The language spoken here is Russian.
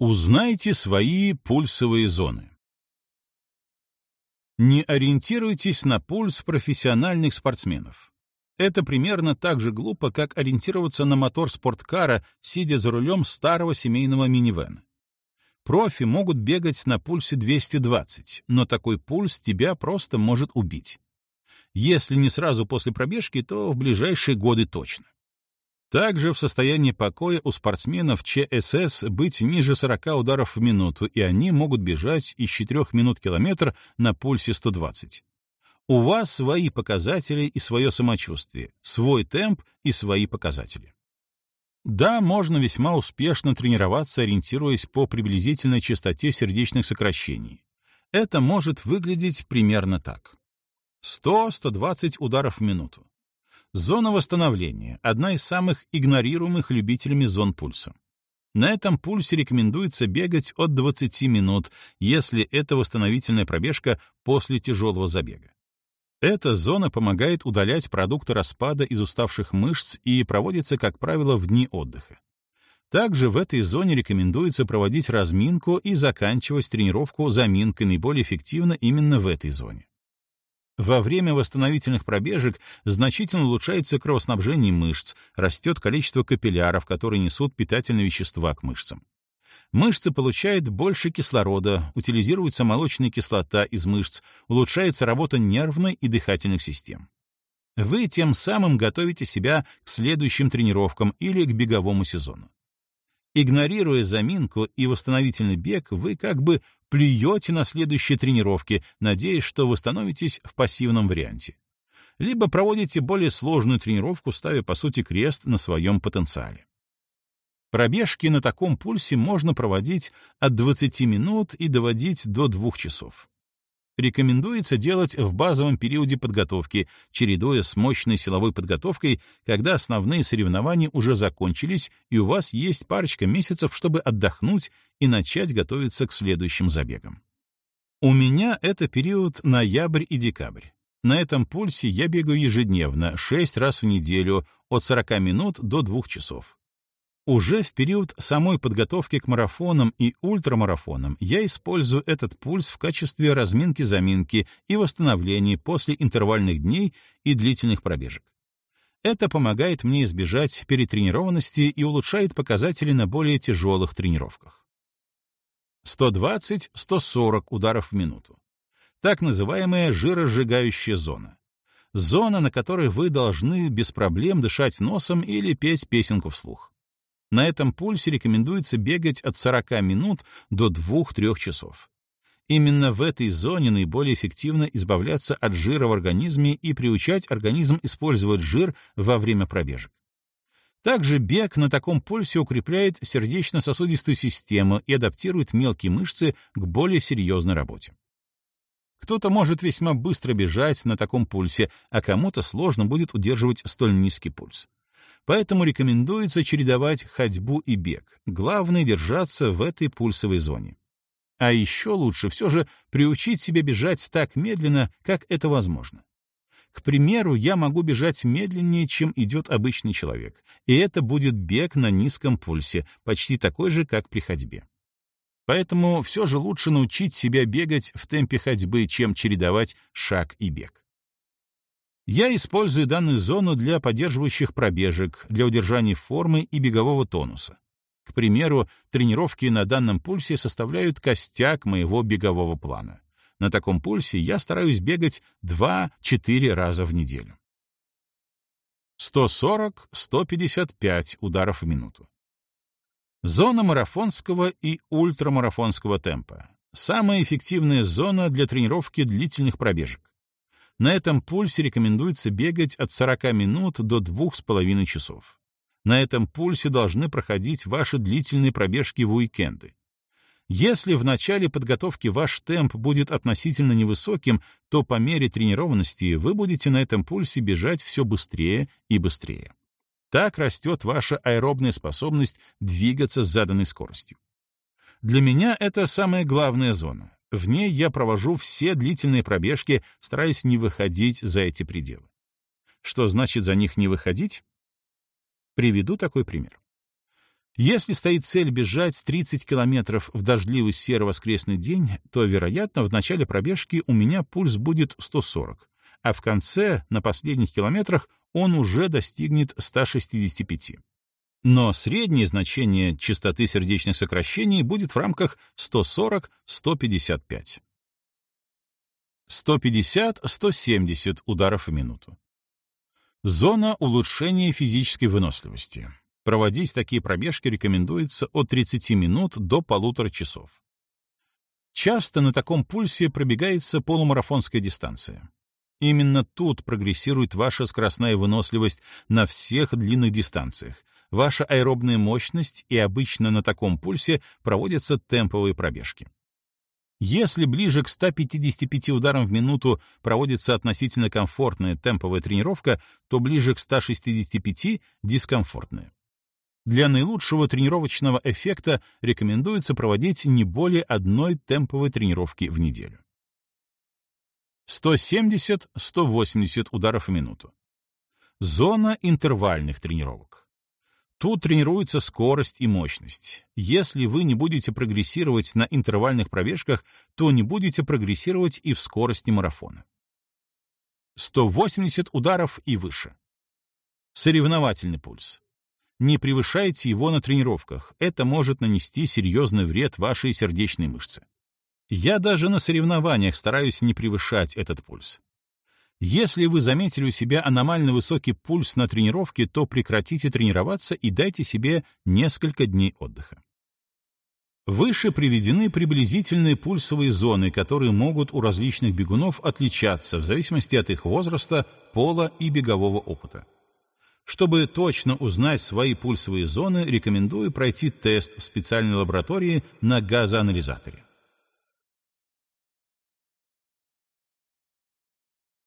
Узнайте свои пульсовые зоны. Не ориентируйтесь на пульс профессиональных спортсменов. Это примерно так же глупо, как ориентироваться на мотор спорткара, сидя за рулем старого семейного минивэна. Профи могут бегать на пульсе 220, но такой пульс тебя просто может убить. Если не сразу после пробежки, то в ближайшие годы точно. Также в состоянии покоя у спортсменов ЧСС быть ниже 40 ударов в минуту, и они могут бежать из 4 минут километр на пульсе 120. У вас свои показатели и свое самочувствие, свой темп и свои показатели. Да, можно весьма успешно тренироваться, ориентируясь по приблизительной частоте сердечных сокращений. Это может выглядеть примерно так. 100-120 ударов в минуту. Зона восстановления — одна из самых игнорируемых любителями зон пульса. На этом пульсе рекомендуется бегать от 20 минут, если это восстановительная пробежка после тяжелого забега. Эта зона помогает удалять продукты распада из уставших мышц и проводится, как правило, в дни отдыха. Также в этой зоне рекомендуется проводить разминку и заканчивать тренировку заминкой наиболее эффективно именно в этой зоне. Во время восстановительных пробежек значительно улучшается кровоснабжение мышц, растет количество капилляров, которые несут питательные вещества к мышцам. Мышцы получают больше кислорода, утилизируется молочная кислота из мышц, улучшается работа нервной и дыхательных систем. Вы тем самым готовите себя к следующим тренировкам или к беговому сезону. Игнорируя заминку и восстановительный бег, вы как бы плюете на следующие тренировки, надеясь, что восстановитесь в пассивном варианте. Либо проводите более сложную тренировку, ставя, по сути, крест на своем потенциале. Пробежки на таком пульсе можно проводить от 20 минут и доводить до 2 часов рекомендуется делать в базовом периоде подготовки, чередуя с мощной силовой подготовкой, когда основные соревнования уже закончились, и у вас есть парочка месяцев, чтобы отдохнуть и начать готовиться к следующим забегам. У меня это период ноябрь и декабрь. На этом пульсе я бегаю ежедневно, 6 раз в неделю, от 40 минут до 2 часов. Уже в период самой подготовки к марафонам и ультрамарафонам я использую этот пульс в качестве разминки-заминки и восстановления после интервальных дней и длительных пробежек. Это помогает мне избежать перетренированности и улучшает показатели на более тяжелых тренировках. 120-140 ударов в минуту. Так называемая жиросжигающая зона. Зона, на которой вы должны без проблем дышать носом или петь песенку вслух. На этом пульсе рекомендуется бегать от 40 минут до 2-3 часов. Именно в этой зоне наиболее эффективно избавляться от жира в организме и приучать организм использовать жир во время пробежек. Также бег на таком пульсе укрепляет сердечно-сосудистую систему и адаптирует мелкие мышцы к более серьезной работе. Кто-то может весьма быстро бежать на таком пульсе, а кому-то сложно будет удерживать столь низкий пульс. Поэтому рекомендуется чередовать ходьбу и бег. Главное — держаться в этой пульсовой зоне. А еще лучше все же приучить себя бежать так медленно, как это возможно. К примеру, я могу бежать медленнее, чем идет обычный человек, и это будет бег на низком пульсе, почти такой же, как при ходьбе. Поэтому все же лучше научить себя бегать в темпе ходьбы, чем чередовать шаг и бег. Я использую данную зону для поддерживающих пробежек, для удержания формы и бегового тонуса. К примеру, тренировки на данном пульсе составляют костяк моего бегового плана. На таком пульсе я стараюсь бегать 2-4 раза в неделю. 140-155 ударов в минуту. Зона марафонского и ультрамарафонского темпа. Самая эффективная зона для тренировки длительных пробежек. На этом пульсе рекомендуется бегать от 40 минут до 2,5 часов. На этом пульсе должны проходить ваши длительные пробежки в уикенды. Если в начале подготовки ваш темп будет относительно невысоким, то по мере тренированности вы будете на этом пульсе бежать все быстрее и быстрее. Так растет ваша аэробная способность двигаться с заданной скоростью. Для меня это самая главная зона. В ней я провожу все длительные пробежки, стараясь не выходить за эти пределы. Что значит за них не выходить? Приведу такой пример. Если стоит цель бежать 30 километров в дождливый серый воскресный день, то, вероятно, в начале пробежки у меня пульс будет 140, а в конце, на последних километрах, он уже достигнет 165. Но среднее значение частоты сердечных сокращений будет в рамках 140-155. 150-170 ударов в минуту. Зона улучшения физической выносливости. Проводить такие пробежки рекомендуется от 30 минут до полутора часов. Часто на таком пульсе пробегается полумарафонская дистанция. Именно тут прогрессирует ваша скоростная выносливость на всех длинных дистанциях, ваша аэробная мощность, и обычно на таком пульсе проводятся темповые пробежки. Если ближе к 155 ударам в минуту проводится относительно комфортная темповая тренировка, то ближе к 165 — дискомфортная. Для наилучшего тренировочного эффекта рекомендуется проводить не более одной темповой тренировки в неделю. 170-180 ударов в минуту. Зона интервальных тренировок. Тут тренируется скорость и мощность. Если вы не будете прогрессировать на интервальных пробежках, то не будете прогрессировать и в скорости марафона. 180 ударов и выше. Соревновательный пульс. Не превышайте его на тренировках, это может нанести серьезный вред вашей сердечной мышце. Я даже на соревнованиях стараюсь не превышать этот пульс. Если вы заметили у себя аномально высокий пульс на тренировке, то прекратите тренироваться и дайте себе несколько дней отдыха. Выше приведены приблизительные пульсовые зоны, которые могут у различных бегунов отличаться в зависимости от их возраста, пола и бегового опыта. Чтобы точно узнать свои пульсовые зоны, рекомендую пройти тест в специальной лаборатории на газоанализаторе.